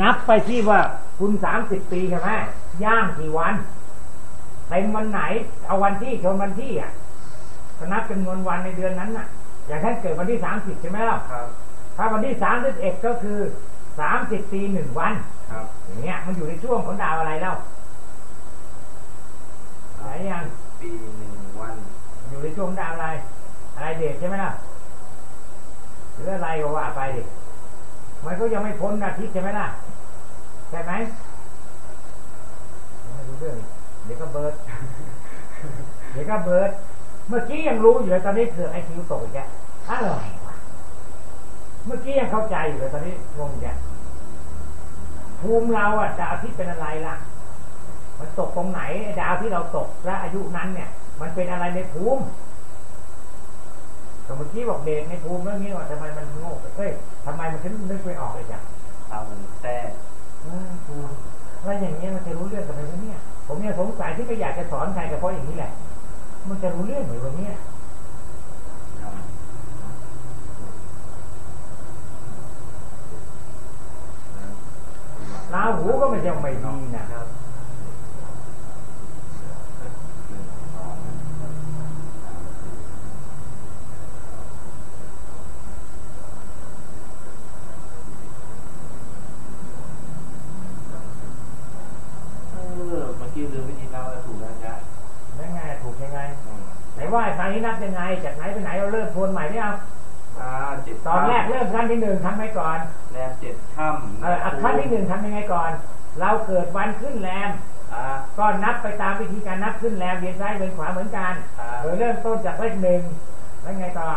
นับไปที่ว่าคุณสามสิบปีใช่ไหมย่างกี่วันเต็มวันไหน เอาวันที่ชนวันที่อะก็นับจำนวนวันในเดือนนั้นน่ะ อย่างท่านเกิดวันที่สามสิบใช่ไหมล่ะครับถ้าวันที่สามสิบเอ็ดก็คือสามสิบปีหนึ่งวันครับอย่างเงี้ย มันอยู่ในช่วงของดาวอะไรเล่าไหนยังปีหนึ่งวัน อยู่ในช่วงดาวอะไร อะไรเดชใช่ไหมล่ะหรืออะไรก็ว่าไปดิ มันก็ยังไม่พ้นอาทิตย์ใช่ไหมล่ะใช่ไหมไม่รู้เรื่องเดี๋ยวก็เบิร์ดเดี๋ยวก็เบิร์ดเมื่อกี้ยังรู้อยู่เลยตอนนี้เกิดไอคิวตกอีกแล้วอะไรวะเมื่อกี้ยังเข้าใจอยู่เลยตอนนี้งงอีกแล้วภูมิเราอะดาวอาทิตย์เป็นอะไรล่ะ มันตกตรงไหนดาวที่เราตกและอายุนั้นเนี่ย มันเป็นอะไรในภูมิ ก็เมื่อกี้บอกเดชในภูมิเรื่องนี้ว่าทำไมมันโง่เฮ้ยทำไมมันถึงนึกไม่ออกเลยจ้ะเอาแต่เออภูมิแล้วอย่างเงี้ยมันจะรู้เรื่องกันไหมวะเนี่ย ผมเนี่ยสงสัยที่ไม่อยากจะสอนใครก็เพราะอย่างนี้แหละ มันจะรู้เรื่องไหมวะเนี่ยลาหูก็ไม่ยังไม่ดีนะครับหนึ่งสองสามสี่ เออเมื่อกี้ลืมวิธีนับแล้วถูกแล้วจ้ะ แล้วไงถูกยังไง อืม ไหนว่าทางนี้นั บยังไง จากไหนไปไหนเราเริ่มทวนใหม่เนี่ยเอาอ่าเจ็ดตอนแรกเริ่มขั้นที่หนึ่งทำไปก่อนแรมเจ็ดค่ำเอออะขั้นที่หนึ่งทำยังไงก่อน เราเกิดวันขึ้นแรมอ่าก็นับไปตามวิธีการนับขึ้นแรมเรียนซ้ายเรียนขวาเหมือนกันครับโดยเริ่มต้นจากเลขหนึ่งแล้วไงต่อ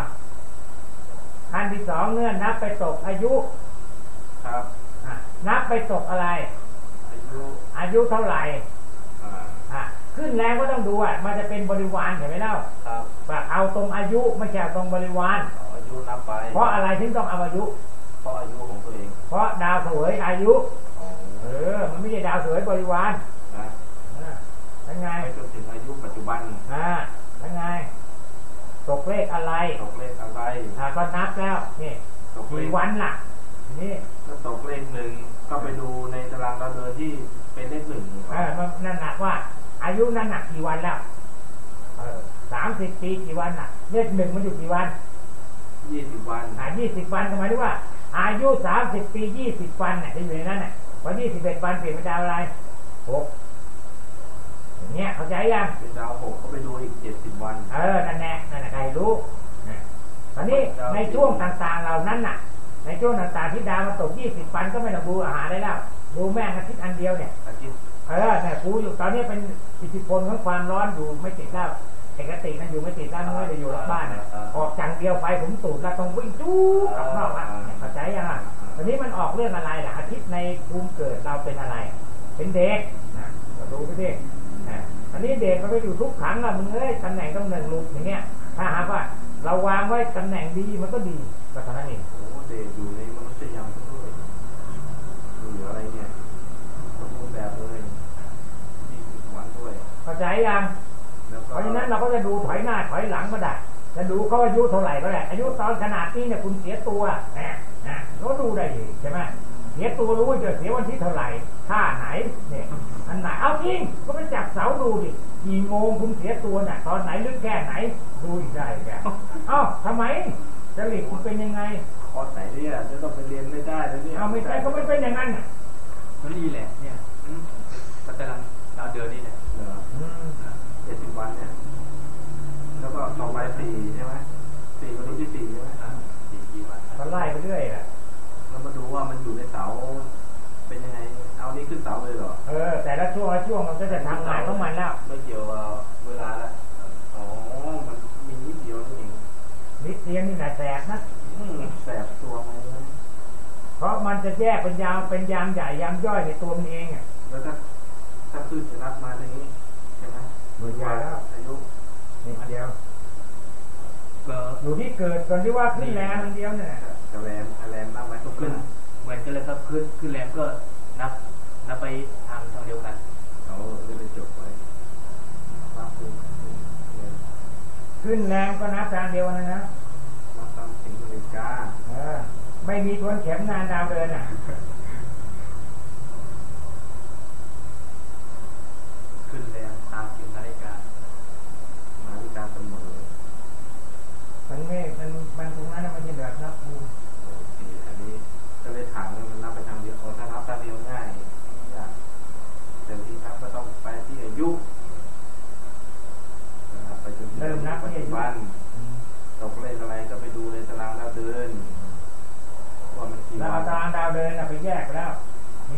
ขั้นที่สองเนื่อนับไปตกอายุครับอะนับไปตกอะไร อายุอายุเท่าไหร่อ่าอะ ขึ้นแรมก็ต้องดูอะมันจะเป็นบริวารเห็นไหมเล่าครับแบบเอาตรงอายุไม่ใช่เอาตรงบริวารเอาอายุนับไป เพราะอะไรถึงต้องเอาอายุ เพราะอายุของตัวเอง เพราะดาวเสวยอายุอ๋อเออ มันไม่ใช่ดาวเสวยบริวารนะอ่าแล้วไงไปจนถึงอายุปัจจุบันอ่าแล้วไงตกเลขอะไรตกเลขอะไรอ่าก็นับแล้วนี่ตกเลกี่ขวันล่ะนี่ถ้าตกเลขหนึ่งก็ไปดูในตารางดาวเดินที่เป็นเลขหนึ่งเออมันนั่นหนักว่า อายุนั่นหนักกี่วันแล้วเออสามสิบปีกี่วันน่ะเลขหนึ่งมันอยู่กี่วันยี่สิบวันอ่ายี่สิบวันทำไมายถึงว่า อายุสามสิบปียี่สิบวันน่ะที่อยู่ในนั้นน่ะวันยี่สิบเอ็ดวันเปลี่ยนเป็นดาวอะไรหกอย่างเงี้ยเข้าใจยังเป็นดาวหกก็ไปดูอีกเจ็ดสิบวัน เออนั่นแหละนั่นแหละใครรู้นะตอนนี้ในช่วงต่างๆเหล่านั้นน่ะ ในช่วงต่างๆที่ดาวมันตกยี่สิบวันก็ไม่ต้องดูอาหารได้แล้วดูแม่งอาทิตย์อันเดียวเนี่ยอาทิตย์ เออเนี่ยกูอยู่ตอนนี้เป็นอิทธิพลของความร้อนอยู่ไม่ติดแล้วเอกติมันอยู่ไม่ติดแล้วมันไม่ได้อยู่รอบบ้านน่ะออกจังเดียวไฟผมตูดแล้วต้องวิ่งจู๊กลับนอกละเนี่ยเข้าใจยังอะตอนนี้มันออกเรื่องอะไรล่ะอาทิตย์ในภูมิเกิดเราเป็นอะไร เป็นเด็กนะก็ดูไปดินะอันนี้เด็กมันไปอยู่ทุกขังอะมึงเอ้ยตำแหน่งตำแหน่งหลุดอย่างเงี้ย ถ้าหากว่า เราวางไว้ตำแหน่งดีมันก็ดีก็เท่านั้นเองโอ้โหเดชอยู่ในมนุษยามด้วยดูอยู่อะไรเนี่ยสมบูรณ์แบบเลยยี่สิบวันด้วย เข้า ใจยังแล้วเพก็ราะฉะนั้นเราก็จะดูถอยหน้าถอยหลังก็ได้จะดูเขาอายุเท่าไหร่ก็ได้ อายุตอนขนาดนี้เนี่ยคุณเสียตัวนะนะก็ดูได้ดีใช่ไหมเสียตัวรู้จะเสียวันที่เท่าไหร่ท่าไหนเนี่ยอันไหนเอาจริงก็ไปจับเสาดูดิกี่โมงคุณเสียตัวน่ะ ตอนไหนลึกแค่ไหนดูอีกได้แกเอ้าทำไมจริตคุณเป็นยังไงคอร์สไหนเนี่ยจะต้องไปเรียนไม่ได้เลยเนี่ยเอาไม่ใช่ก็ไม่เป็นอย่างนั้นน่ะก็นี่แหละเนี่ยอืมก็กำลังดาวเดือนนี่แหละ เหรอ อืม เจ็ดสิบวันเนี่ย แล้วก็ ต่อไปสี่ใช่ไหมสี่วันนี้ที่สี่ใช่ไหมอ่าสี่กี่วันคก็รับไล่ไปเรื่อยแหละเรามาดูว่ามันอยู่ในเสาเป็นยังไง เอานี้ขึ้นเสาเลยเหรอ เออ แต่ละช่วงละช่วงมันก็จะทำงานของมันแล้วไม่เกี่ยวกับเวลาละอ๋อ มันมีนิดเดียวนี่เองนิดเดียวนี่แหละแสบนะอืมแสบตัวไหมเพราะมันจะแยกเป็นยาวเป็นยามใหญ่ยามย่อยในตัวมันเองอะ แล้วถ้าถ้าขึ้นจะนับมาตรงนี้ใช่ไหมหมื่นยาแล้ว อายุ นี่อันเดียว ก็ อยู่ที่เกิดก่อนที่ว่าขึ้นแรงอันเดียวเนี่ยจะแรมแรมนับไว้ก็ขึ้ขึ้นนเหมือนกันเลยครับขึ้นขึ้นแรมก็นับนับไปทางทางเดียวกันเอาจะได้จบไปนับขึ้นเนี่ยขึ้นแรงก็นับทางเดียวนะนะนับตามสิงนาฬิกาเออไม่มีทวนเข็มนานดาวเดินอะ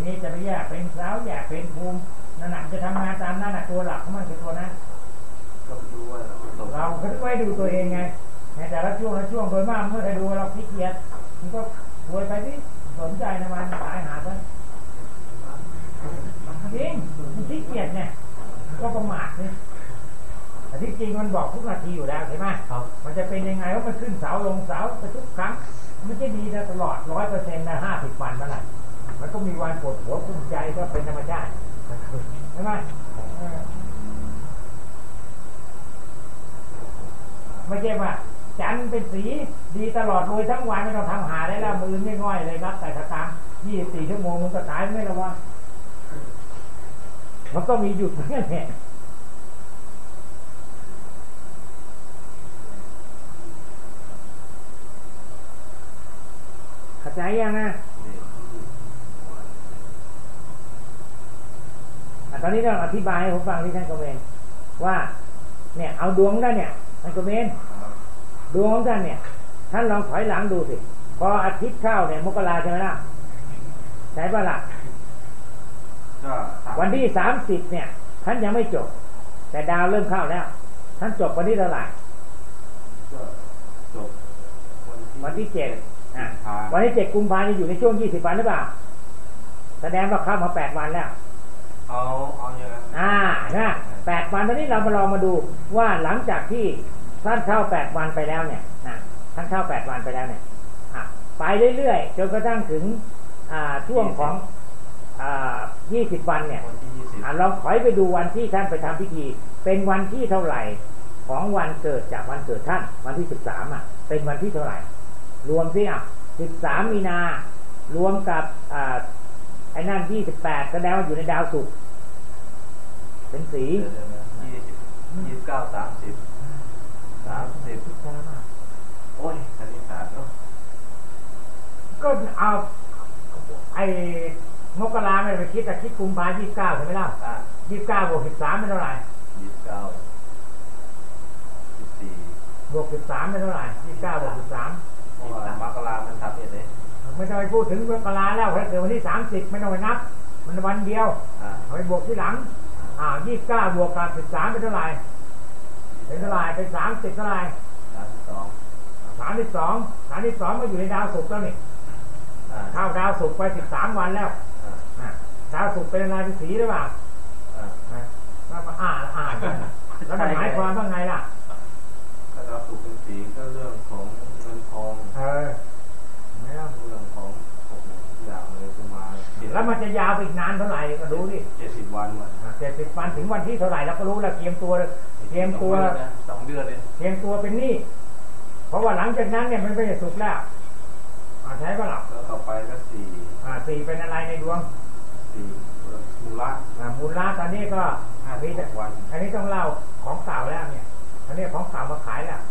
นี้จะไปแยกเป็นเสาแยกเป็นภูมินั่นแหละจะทำงานตามนั่นน่ะตัวหลักของมันคือตัวนั้น ก็ไปดูว่าตก เราก็ไว้ดูตัวเองไงในแต่ละช่วงละช่วงโดยมากเมื่อใครดูเราขี้เกียจมันก็รวยไปที่สนใจนะมันตายหาไปจริงมันขี้เกียจเนี่ยมันก็ประมาทนี่แต่ที่จริงมันบอกทุกนาทีอยู่แล้วใช่ไหม ครับ มันจะเป็นยังไงว่ามันขึ้นเสาลงเสาไปทุก ครั้ง มันไม่ใช่ดีนะตลอดร้อยเปอร์เซ็นต์นะห้าสิบวันมันแหละมันก็มีวันปวดหัวกุ้มใจก็เป็นธรรมชาติใช่ไหมไม่ใช่ว่าจันเป็นสีดีตลอดรวยทั้งวันไม่ต้องทำหาได้แล้วมือไม่ง่อยเลยรับแต่สตางยี่สิบสี่ชั่วโมงมึงก็ตายไม่ระวังมันก็มีหยุดเหมือนกันแหละ เข้าใจยังนะอะตอนนี้ต้องอธิบายให้ผมฟังที่ท่านกเมนว่า เนี่ย เอาดวงท่านเนี่ยท่านกเมนดวงของท่านเนี่ย ท่านลองถอยหลังดูสิพออาทิตย์เข้าเนี่ยมกราใช่ไหมล่ะใช่ปะล่ะก็สามวันที่สามสิบเนี่ย ท่านยังไม่จบ แต่ดาวเริ่มเข้าแล้ว ท่านจบวันที่เท่าไหร่ก็จบวันที่เจ็ดอะพา วันที่เจ็ดกุมภาพันธ์อยู่ในช่วงยี่สิบวันหรือเปล่า แสดงว่าเข้ามาแปดวันแล้ว เอาเอาอย่างนั้นอ่านะแปดวันตอนนี้เรามาลองมาดูว่าหลังจากที่ท่านเข้าแปดวันไปแล้วเนี่ยนะท่านเข้าแปดวันไปแล้วเนี่ยอะไปเรื่อยๆจนกระทั่งถึงอ่าช่วงของอ่ายี่สิบวันเนี่ยวันที่ยี่สิบอะลองถอยไปดูวันที่ท่านไปทำพิธี เป็นวันที่เท่าไหร่ของวันเกิดจากวันเกิดท่าน วันที่สิบสามอะ เป็นวันที่เท่าไหร่ รวมสิอะสิบสามมีนา รวมกับอ่าไอ้นั่นยี่สิบแปดแสดงว่าอยู่ในดาวศุกร์เป็นสียี่สิบยี่สิบเก้าสามสิบสามสิบโอ้ยคณิตศาสตร์เนาะก็เอาไอ้มกราไม่ได้ไปคิดแต่คิดกุมภายี่สิบเก้าใช่ไหมล่ะอะยี่สิบเก้าบวกสิบสามเป็นเท่าไหร่ยี่สิบเก้าสิบสี่บวกสิบสามเป็นเท่าไหร่ยี่สิบเก้าบวกสิบสามเพราะว่า มกรามันทำเนี่ยเลยไม่ต้องไปพูดถึงมกราแล้วถ้าเกิดวันที่สามสิบไม่ต้องไปนับ มันวันเดียวอะเอาไปบวกที่หลัง อ่ายี่สิบเก้าบวกกับสิบสามเป็นเท่าไหร่เป็นเท่าไหร่เป็นสามสิบเท่าไหร่สามสิบสองสามสิบสองสามสิบสองมาอยู่ในดาวศุกร์แล้วนี่อะเข้าดาวศุกร์ไปสิบสามวันแล้วอะอ่าดาวศุกร์เป็นอะไรเป็นสีหรือเปล่าอะอ่าแล้วมาอ่านอ่านกันแล้วมันหมายความว่าไงล่ะ ถ้าเราสุขเป็นสีก็เรื่องของเงินทอง เออไม่ล่ะ เรื่องของโอ้โหทุกอย่างเลยจะมาเจ็ด แล้วมันจะยาวไปอีกนานเท่าไหร่ก็ดูดิเจ็ดสิบวันวันเจ็ดสิบวันถึงวันที่เท่าไหร่เราก็รู้แล้วเตรียมตัวเตรียมตัวสองเดือนเลยเตรียมตัวเป็นหนี้เพราะว่าหลังจากนั้นเนี่ยมันไม่ได้สุกแล้วอ่าใช่ปะล่ะแล้วต่อไปก็สี่อ่าสี่เป็นอะไรในดวงสี่มูละอ่ามูลค่าตอนนี้ก็อ่ามีแต่วันอันนี้ต้องเล่าของเก่าแล้วเนี่ยอันนี้ของเก่ามาขายแล้ว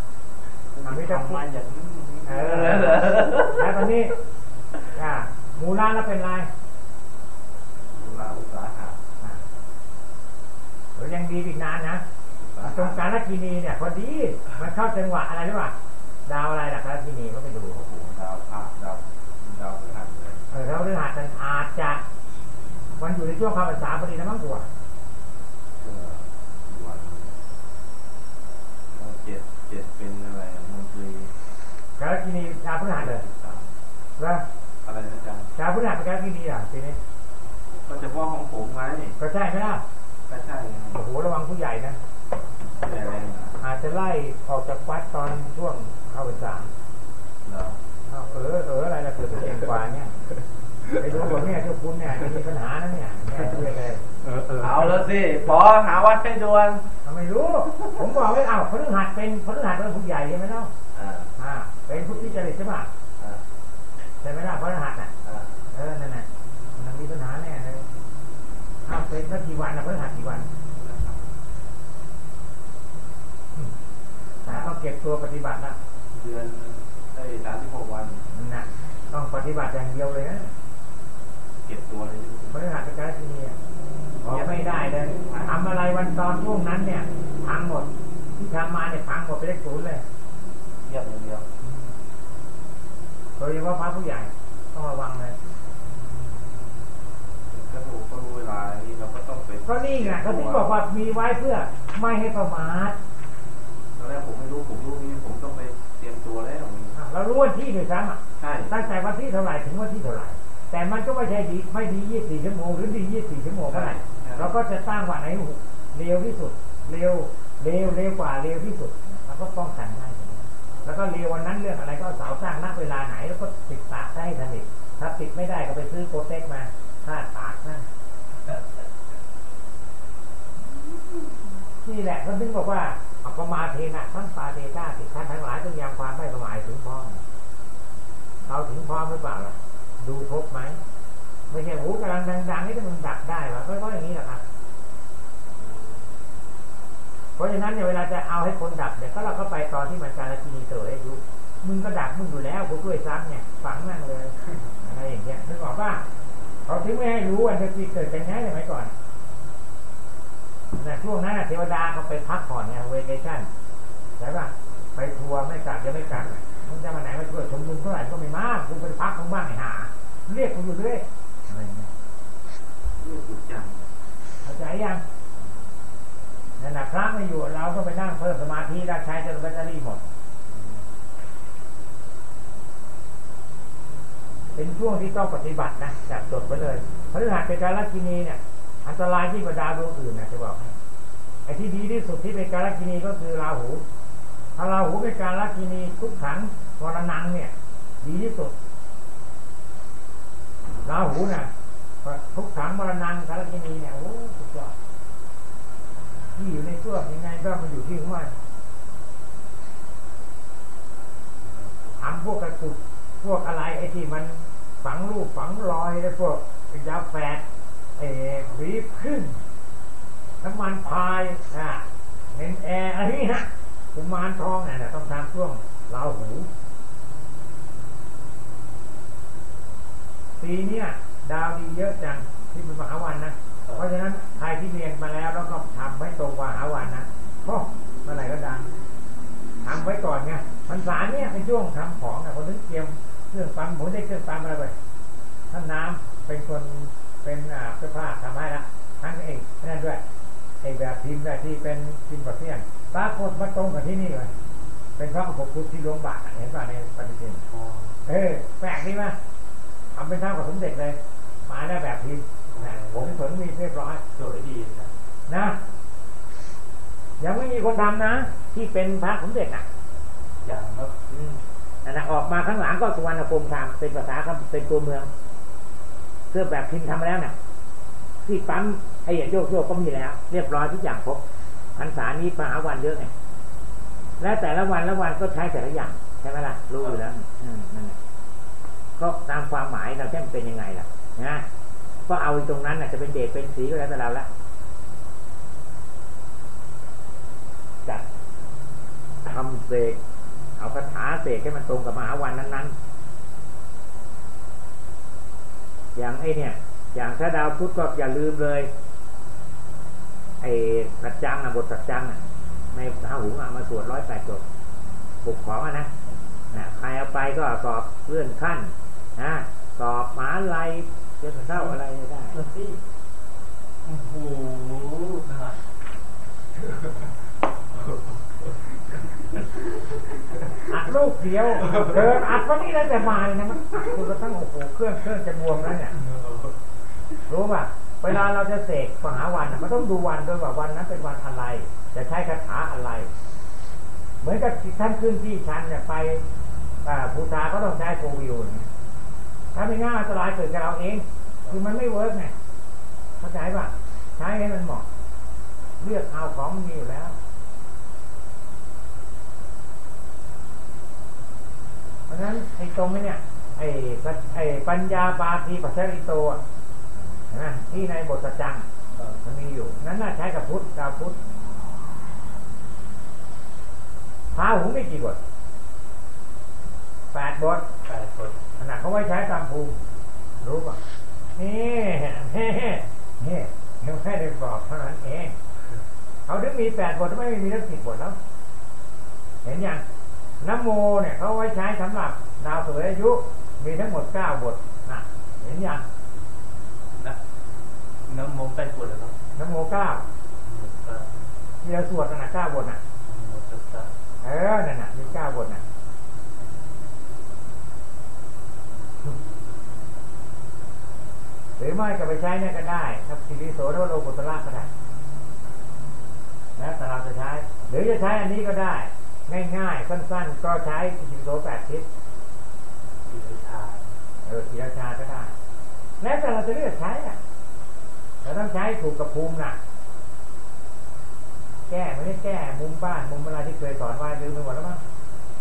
อ่ามีแต่ทำมาอย่างนี้เออแล้วตอนนี้อ่ามูลค่าแล้วเป็นไร มูละอุตสาหะ อ่าเดี๋ ยวยังดีอีกนานนะอุตสาตรงหะการลักินีเนี่ยพอดีมันเข้าจังหวะอะไรหรือเปล่าดาวอะไรล่ะการลักินีก็ไปดูโอ้โหดาวพระดาวดาวพฤหัสเลยเออแล้วเรื่องอาจจะอาจจะมันอยู่ในช่วงความภาษาพอดีนะมั้งกว่าก็วันก็เจ็ดเจ็ดเป็นอะไรมนตรีการลักินีดาวพฤหัสเลยสิบสามแล้วอะไรนะอาจารย์ดาวพฤหัสเป็นการลักินีอะทีนี้ก็เฉพาะของผมไงก็ใช่ไหมล่ะก็ ใช่ไงโอ้โหระวังผู้ใหญ่นะแต่แรงอะอาจจะไล่ออกจากวัดตอนช่วงเข้าพรรษาเหรออ้าวเออเอออะไรล่ะเกิดตัวเองกว่าเนี่ยไปดูผมเนี่ยเจ้าคุณเนี่ยจะมีปัญหานะเนี่ยแม่เชื่อเลยเออเออเอาแล้วสิปอหาวัดให้ด่วนทำไมรู้ ผมบอกไว้อ้าวพฤหัสเป็นพฤหัสเป็นผู้ใหญ่ใช่ไหมเนาะอ่าอ่าเป็นผู้ที่จริตใช่ป่ะอ่าใช่ไหมล่ะพฤหัสน่ะ อ่า เออนั่นน่ะมันมีปัญหาแน่เลยอ้าวเป็นสั กกี่วันนะพฤหัสกี่วันอ่าต้องเก็บตัวปฏิบัติละเดือนได้สามสิบหกวันนั่นน่ะต้องปฏิบัติอย่างเดียวเลยนะเก็บตัวเลยพฤหัสเป็นการที่นี่ออกไม่ได้เลยทำอะไรวันตอนช่วงนั้นเนี่ยพังหมด ที่ทำมาเนี่ยพังหมดไปได้ศูนย์เลยเงียบอย่างเดียวโดยเฉพาะพระผู้ใหญ่ต้องระวังเลย แล้วผมก็รู้เวลา นี้เราก็ต้องไปก็นี่ไงก็ถึงบอกว่ามีไว้เพื่อไม่ให้ประมาทตอนแรกผมไม่รู้ผมรู้นี่ผมต้องไปเตรียมตัวแล้วอะเรารู้วันที่ด้วยซ้ำอะใช่ตั้งแต่วันที่เท่าไหร่ถึงวันที่เท่าไหร่แต่มันก็ไม่ใช่ดีไม่ดี24ชั่วโมงหรือดี24ชั่วโมงเท่าไหร่เราก็จะตั้งว่าไหนเร็วที่สุด เร็วเร็วเร็วกว่าเร็วที่สุดเราก็ป้องกันได้แล้วก็เร็ววันนั้นเรื่องอะไรก็เสาสร้างณเวลาไหนแล้วก็ติดตากได้ให้สนิทถ้าติดไม่ได้ก็ไปซื้อโปรเทคมาถ้าตากนั่น นี่แหละเขาถึงบอกว่าอัปมาเทนะทั้งปาเตต้าติท่านทั้งหลายต้องยังความไม่ประมาทถึงพร้อมเราถึงพร้อมหรือเปล่าล่ะ ดูครบไหมไม่ใช่หูกำลังดังๆนี่มันดักได้วะก็ก็อย่างนี้แหละครับเพราะฉะนั้นเนี่ยเวลาจะเอาให้คนดับเนี่ยก็เราก็ไปตอนที่มันการกินีเตยอายุมึงก็ดักมึงอยู่แล้วกูช่วยซ้ำเนี่ยฝังนั่งเลยอะไรอย่างเงี้ยนึกออกป่ะเขาถึงไม่ให้รู้วันที่เกิดกันง่ายเลยไหมก่อน ช่วงนั้นน่ะเทวดาเขาไปพักผ่อนไงเวกชั่นใช่ป่ะไปทัวร์ไม่กลับจะไม่กลับมึงจะมาไหนมาช่วยชมนุมเท่าไหร่ก็ไม่มากูไปพักของบ้างไอ้หา เรียกกูอยู่เรื่อยอะไรอย่างเงี้ยเรื่องจริงจังเข้าใจยังนั่นนะพระไม่อยู่เราก็ไปนั่งเพิ่มสมาธิได้ใช้จนแบตเตอรี่หมด เป็นช่วงที่ต้องปฏิบัตินะจับจดไว้เลยพฤหัสเป็นการลักินีเนี่ย อันตรายที่กว่าดาวดวงอื่นนะจะบอกให้ไอ้ที่ดีที่สุดที่เป็นการักินีก็คือราหูถ้าราหูเป็นการักินีทุกขังวรนังเนี่ย ดีที่สุดราหูน่ะทุกขังวรนังการักินีเนี่ยโอ้สุดยอดที่อยู่ในช่วยังไงก็มันอยู่ที่ของมันทำพวกกระตุกพวกอะไรไอ้ที่มันฝังรูปฝังรอยไอ้พวกยาแฝด ไอ้หวีขึ้น น้ำมันพายอ่าเน้นแอร์อะไรนี่นะกุมารทองเนี่ยต้องทำช่วงราหูปีเนี้ยดาวดีเยอะจังที่เป็นมหาวันนะเพราะฉะนั้นใครที่เรียนมาแล้วแล้วก็ทำให้ตรงกว่าหาวันนะโอ้เมื่อไหร่ก็ดังทำไว้ก่อนไงพรรษาเนี่ยเป็นช่วงทำของนะคนนึกเตรียมเครื่องปั๊มผมได้เครื่องปั๊มอะไรไปท่านน้ำเป็นคน เป็นอ่าเสื้อผ้าทำให้ละทั้งเองนั่นด้วยไอ้แบบพิมพ์แบบที่เป็นพิมพ์ประเทียนปรากฏมาตรงกับที่นี่เลยเป็นพระอุปคุตที่หลวงบาทอะเห็นป่ะในปฏิทินพอเออแปลกดีไหมทำเป็นเท่ากับสมเด็จเลย มาได้แบบพิมพ์นะผมผลมีเรียบร้อยสวยดีนะนะยังไม่มีคนทำนะ ที่เป็นพระสมเด็จอะอย่างครับอืมนั่นนะออกมาข้างหลังก็สุวรรณภูมิทำเป็นภาษาครับเป็นตัวเมือง เรื่องแบบพิมพ์ทำมาแล้วเนี่ยที่ปั๊มไอ้เหยียดโยกโยกก็มีแล้ว เรียบร้อยทุกอย่างครบพรรษานี้มหาวันเยอะไงและแต่ละวันละวันก็ใช้แต่ละอย่างใช่ไหมล่ะรู้อยู่แล้วนั่นแหละก็ตามความหมายเราแค่เป็นยังไงล่ะนะก็เอาตรงนั้นน่ะจะเป็นเดชเป็นสีก็แล้วแต่เราละจะทำเสกเอาคาถาเสกให้มันตรงกับมหาวันนั้นๆ อย่างไอเนี่ย อย่างถ้าดาวพุธก็อย่าลืมเลย ไอสัจจังอะบทสัจจังอะในพระหุงอะมาสวดร้อยแปดจบปลุกของอะนะนะใครเอาไปก็สอบเลื่อนขั้นนะสอบมหาลัยจะเข้าอะไรได้โอ้โหนะ อัด ลูกเดียวเดินอัดวันนี้แล้วแต่มาเลยนะมันคุณก็ตั้งโอ้โหเครื่องเครื่องจะบวมแล้วเนี่ยรู้ป่ะเวลาเราจะเสกมหาวันน่ะมันต้องดูวันด้วยว่าวันนั้นเป็นวันอะไร จะใช้คาถาอะไร เหมือนกับท่านขึ้นที่ชันเนี่ยไปภูตาก็ต้องใช้โฟวิวเนี่ยถ้าไม่ง่ายอันตรายเกิดกับเราเอง คือมันไม่เวิร์กไงเข้าใจป่ะใช้ให้มันเหมาะเลือกเอาของมีอยู่แล้ว เพราะฉะนั้นไอ้ตรงนี้เนี่ยไอ้ปัญไอ้ปัญญาปาทีปัจจริโตอะเห็นไหมที่ในบทสัจจังมันมีอยู่ นั้นน่าใช้กับพุทธดาวพุทธพาหุงมีกี่บทแปดบทแปดคนขนาดเขาไว้ใช้ตามภูมิรู้ป่ะนี่นี่นี่ยังแค่ได้บอกเท่านั้นเองเขาถึงมีแปดบทไม่มีทั้งสิบบทแล้ว เห็นยัง นโมเนี่ยเขาไว้ใช้สำหรับดาวเสืออายุ มีทั้งหมดเก้าบทนะเห็นยังนะน้ำโมแปดขวดแล้วครับน้ำโมเก้าก็ที่เราสวดนั่นน่ะเก้าบทน่ะโมตัสสะเออนั่นน่ะมีเก้าบทน่ะหรือไม่ก็ไปใช้เนี่ยก็ได้ถ้าสิริโสนวโลกุตระก็ได้แล้วแต่เราจะใช้ หรือจะใช้อันนี้ก็ได้ ง่ายๆสั้นๆ ก็ใช้สิริโสแปดทิศสีราชาเออสีราชาก็ได้ แล้วแต่เราจะเลือกใช้อะเราต้องใช้ถูกกับภูมิน่ะ แก้ไม่ได้แก้มุมบ้านมุมเวลาที่เคยสอนไว้ลืมไปหมดแล้วมั้ง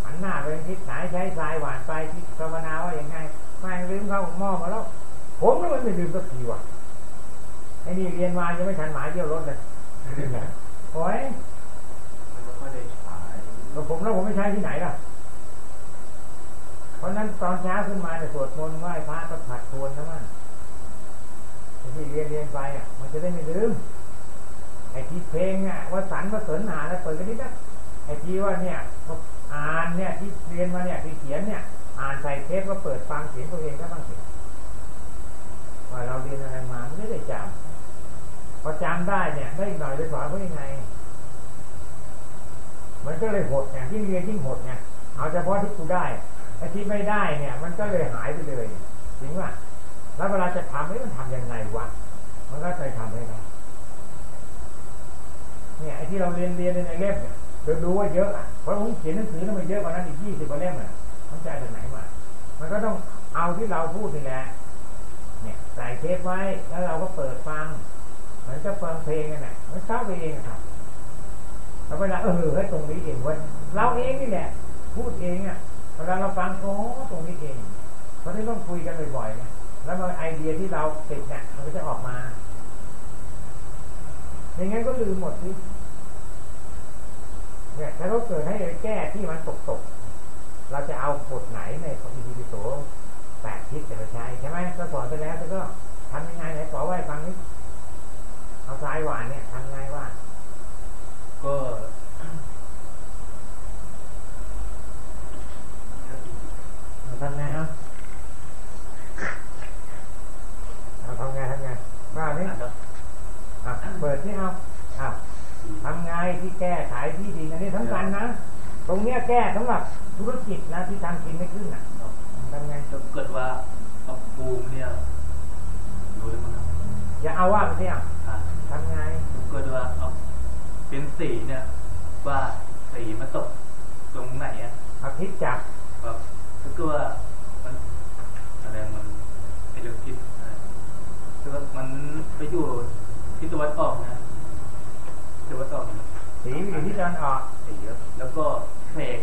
หันหน้าไปทิศไหนใช้ทรายหวานไปที่ภาวนาว่าอย่างไงไม่ลืมเข้าหม้อมาแล้วผมก็มันไม่ลืมสักทีว่ะไอ้นี่เรียนมายังไม่ทันหมายเยี่ยวรถเลยโอ้ย มันไม่ค่อยได้ฉาย แล้วผมแล้วผมไม่ใช้ที่ไหนล่ะ เพราะนั้นตอนเช้าขึ้นมาเนี่ยสวดมนต์ไหว้พระก็ผัดทวนนะมันที่เรียนเรียนไปอะ มันจะได้ไม่ลืมไอ้ที่เพลงอะว่าสันว่าเสริญหาแล้วเปิดกันนิดนะไอ้ที่ว่าเนี่ยอ่านเนี่ยที่เรียนมาเนี่ยที่เขียนเนี่ย อ่านใส่เทปก็เปิดฟังเสียงตัวเองก็บ้างสิว่าเราเรียนอะไรมาไม่ได้จำพอจำได้เนี่ยได้หน่อยไปสอนเขายังไง มันก็เลยหดเนี่ยยิ่งเรียนยิ่งหดเนี่ยเอาเฉพาะที่กูได้ไอ้ที่ไม่ได้เนี่ย มันก็เลยหายไปเลยจริงป่ะแล้วเวลาจะทำนี่มันทำยังไงวะมันก็เคยทำไม่ได้เนี่ยไอ้ที่เราเรียนเรียนในเล่มเนี่ยเราดูว่าเยอะอะเพราะผมเขียนหนังสือแล้วมันเยอะกว่านั้นอีกยี่สิบกว่าเล่มอะมันจะจากไหนมามันก็ต้องเอาที่เราพูดนี่แหละเนี่ยใส่เทปไว้แล้วเราก็เปิดฟัง เหมือนกับฟังเพลงกันน่ะมันเข้าไปเองอะครับ แล้วเวลาเออเฮ้ยตรงนี้เองเว้ยเราเองนี่แหละพูดเองอะเวลาเราฟังโอ้ตรงนี้เองเพราะที่ต้องคุยกันบ่อยๆนะแล้วไอเดียที่เราติดเนี่ยมันก็จะออกมาอย่างงั้นก็ลืมหมดสิเนี่ยถ้าเราเกิดให้แก้ที่มันตกตกๆเราจะเอาบทไหนในปฏิปิโสแปดทิศจะไปใช้ใช่ไหมก็สอนไปแล้วแต่ก็ทำยังไงไหนขอไว้ฟังนิดเอาทรายหวานเนี่ยทำไงว่า ก็ ทำไงฮะเอาทำไงทำไงว่านี่ อ่านแล้ว อะเปิดที่เอาอะทำไงที่แก้ขายที่ดินอันนี้สำคัญนะ ตรงเนี้ยแก้สำหรับธุรกิจนะที่ทำกินไม่ขึ้นอะทำไง ถ้าเกิดว่าเอาภูมิเนี่ยรู้ไหมครับ อย่าเอาว่าไปที่อะ อ่า ทำไง ถ้าเกิดว่าเอาเป็นสีเนี่ย ว่าสีมันตกตรงไหนอะ เอาทิศจับ แบบถ้าเกิดว่ามันอะไรมันเป็นเรื่องคิดอะไรถ้าว่ามันไปอยู่ที่ตะวันออกนะตะวันออกนะ สีอยู่ที่ตอนออก สีแล้วแล้วก็เสก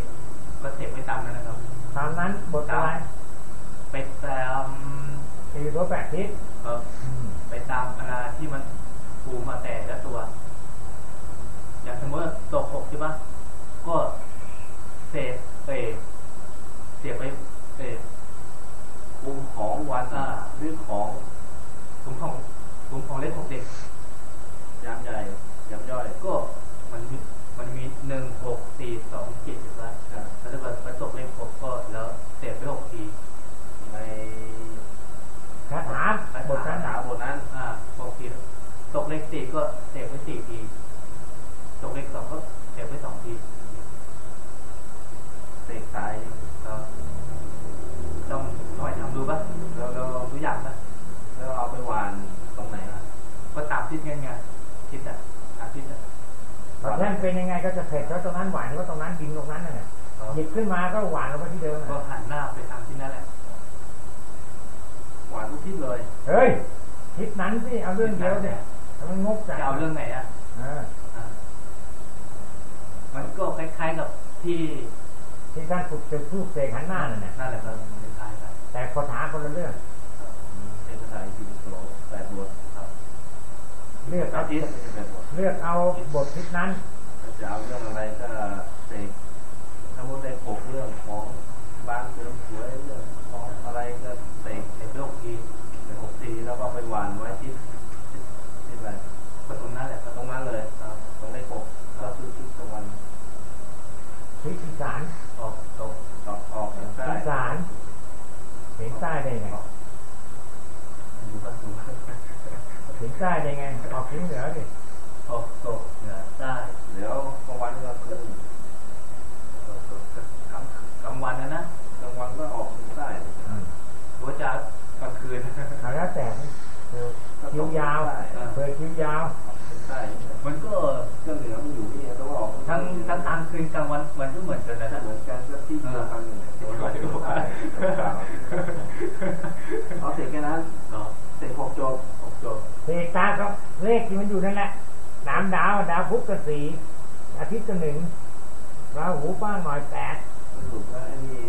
ก็เสกไปตามนั้นนะครับ ตามนั้นบทอะไรไปตามสีตัวแปดทิศเอ่ออืมไปตามอะไรที่มันภูมิมาแต่ละตัว อย่างสมมติว่าตกหกใช่ปะก็เสกเอเสียบไปเอกลุ่มของวันอ่าหรือของภูมิของภูมิของเล็กหกเด็กยามใหญ่ยามย่อยก็มันมีมันมีหนึ่งหกสี่สองเจ็ดใช่ปะอ่าแล้วถ้าเกิดไปตกเลขหกก็แล้วเสียบไปหกที ใน คาถาบทคา คา ถา ถาบท นั้นอ่าหกทีตกเลขสี่ก็เสียบไปสี่ทีตกเลขสองก็เสียบไปสองทีเสกสายก็ต้องต้องไปทำดูปะเราเราตัวอย่างปะแล้วเอาไปหวานตรงไหนอะก็ตามทิศไงไงทิศอะตามทิศอะพอแท่นเป็นยังไงก็จะเผ็ดเพราะตรงนั้นหวานเพราะตรงนั้นดินตรงนั้นน่ะหยิบขึ้นมาก็หวานลงไปที่เดิมก็น่ะหันหน้าไปทางที่นั่นแหละหวานทุกทิศเลย เฮ้ย ทิศนั้นสิเอาเรื่องเดียวเนี่ยแล้วมันงกจังจะเอาเรื่องไหนอะเอออ่ามันก็คล้ายๆกับที่ที่ท่านฝึกจะพูดเสกหันหน้านั่นแหละนั่นแหละครับคล้ายๆกันแต่คาถาคนละเรื่องเสกสายอยู่โสแปดบทครับ เลือกอาเอาทิตย์ไม่ใช่แปดบทเลือกเอาบททิศนั้นถ้าจะเอาเรื่องอะไรก็เสกถ้ามุดได้หกเรื่องของบ้านเสริมสวยเรื่องของอะไรก็เสก เด็กโลกที เป็นหกทีแล้วก็ไปหวานไว้ที่ที่อะไร ก็ตรงนั้นแหละครับ ตรงนั้นเลย ครับ ตรงเลขหกก็คือทิศตะวัน ทิศอีสาน ออกตก ออกออกเฉียงใต้ อีสานเสียงใต้ได้ไง ดูบ้างดูบ้าง ท ถึงใต้ได้ไงออกถึงเหนือดิ ออกตกเหนือใต้ เดี๋ยวกลางวันก็ขึ้น ตกตกกลางกลางวันนะนะ กลางวันก็ออกทางใต้ อืม หรือว่าจะกลางคืน เอาแล้วแต่เออคิ้วยาว ใต้ เคยคิ้วยาว ทางใต้ มันก็ ก็เหนือมันอยู่นี่แต่ว่าออก ทั้งทั้งกลางคืนกลางวันมันก็เหมือนกันนะ ถ้า นะ เหมือนกันก็ที่เดียวกันเลยที่ว่าที่ใต้ เอาเสร็จแค่นั้นเนาะเสร็จหกจบออกจบเสกตาก็เลขที่มันอยู่นั่นแหละสามดาวดาวพุธก็สี่อาทิตย์ก็หนึ่งราหูบ้างหน่อยแปดสรุปว่าไอ้นี่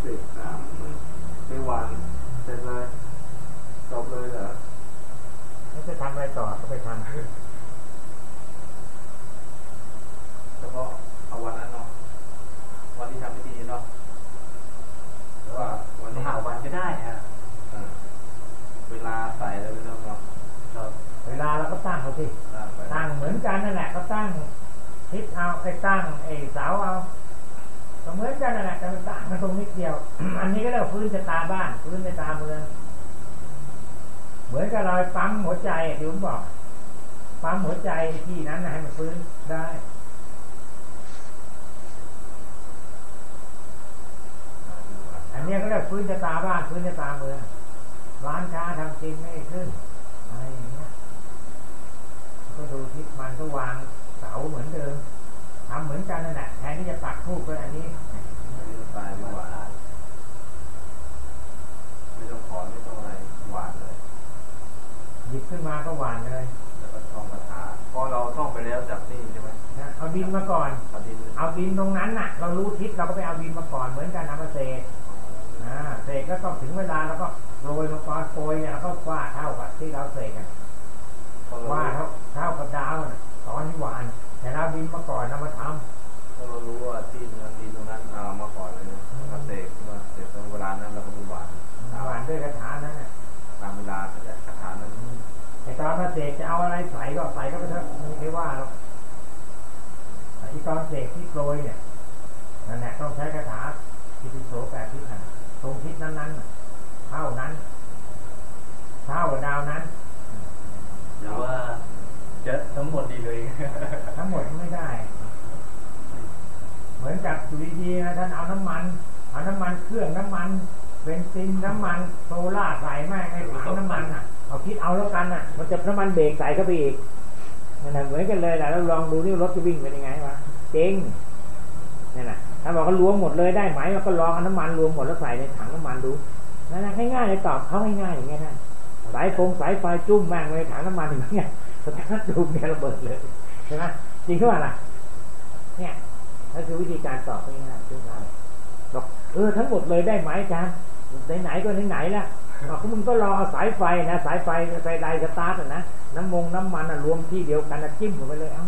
เสร็จสามไม่วันเสร็จเลยจบเลยเหรอแล้วจะทำอะไรต่อก็ไปทำ เฉพาะเอาวันนั้นเนาะวันที่ทำพิธีเนาะหรือว่าวัน ม นี้ หาวันก็ ได้ฮะอ่าเวลาใส่เลยไม่ต้องเนาะครับเวลาเราก็ตั้งเขาสิตั้งไปตั้งเหมือนกันนั่นแหละก็ตั้งทิศเอาไอ้ตั้งไอ้เสาเอาก็เหมือนกันนั่นแหละแต่มันต่างกันตรงนิดเดียว อันนี้ก็เรียกว่าพื้นชะตาบ้านพื้นชะตาเมืองเหมือนกับเราปั๊มหัวใจที่ผมบอกปั๊มหัวใจที่นั้นนะให้มันฟื้นได้ อันเนี้ยก็เรียกพื้นชะตาบ้านพื้นชะตาเมืองร้านค้าทำกินไม่ขึ้นอะไรอย่างเงี้ยก็ดูทิศมันก็วางเสาเหมือนเดิมทำเหมือนกันนั่นแหละแทนที่จะปักทูบก็อันนี้อันนี้ตายไม่หวานไม่ต้องถอนไม่ต้องอะไรหวานเลยหยิบขึ้นมาก็หวานเลยแล้วก็ท่องคาถาพอเราท่องไปแล้วจากนี่ใช่ไหมนะเอาดินมาก่อนเอาดินเอาดินตรงนั้นน่ะ เรารู้ทิศเราก็ไปเอาดินมาก่อนเหมือนกันเอามาเสก อ่าเสกก็ต้องถึงเวลาเราก็โรยลงก่อนโปรยเนี่ยเราก็ว่าเท่ากับที่เราเสกอะพอเราว่าเท่าเท่ากับดาวน่ะตอนที่หวาน แต่เราดินมาก่อนเรามาทพอเรารู้ว่าที่นั้นดินตรงนั้นเอามาก่อนเลยนะมาเสกมาเสกตรงเวลานั้นเราก็มีหวานำหวานด้วยกระถานั้นน่ะตามเวลาคาถานั้นไอตอนมาเสกจะเอาอะไรใส่ก็ใส่ก็ไปเถอะไม่มีใครว่าหรอกไอตอนเสกที่โปรยเนี่ยนั่นแหละต้องใช้คาถาอิติโสแปดทิศน่ะตรงทิศนั้นๆน่ะเท่านั้นเท่ากับดาวนั้นหรือว่าจะทั้งหมดดีเลย ทั้งหมดไม่ได้ เหมือนกับอยู่ดีๆนะท่านเอาน้ำมันเอาน้ำมันเครื่องน้ำมันเบนซินน้ำมันโซล่าใส่แม่งในถังน้ำมันอะเอาคิดเอาแล้วกันอะ มันจะน้ำมันเบรกใส่เข้าไปอีกนั่นแหละเหมือนกันเลยแหละแล้วลองดูนี่รถจะวิ่งเป็นยังไงวะเจ๊งนี่นน่ะ ถ้าบอกเขารวมหมดเลยได้ไหมมันก็ลองอน้ำมันรวมหมดแล้วใส่ในถังน้ำมันดูนั่นง่ายๆเลยตอบเขาง่ายๆอย่างเงี้ยนะสายฟงสายไฟจุ้มแมงไว้ในถังน้ำมันอย่างเงี้ยสตาร์ทดูเนี่ยระเบิดเลยใช่ไหมจริงหรือเปล่าล่ะเนี่ยนั่นคือวิธีการตอบง่ายๆง่ายๆบอกเออทั้งหมดเลยได้ไหมอาจารย์ไหนๆก็ไหนๆแล้วบอกมึงก็รอเอาสายไฟนะสายไฟไฟไดสตาร์ทนะน้ำมงน้ำมันอะรวมที่เดียวกันนะจิ้มลงไปเลยเอ้า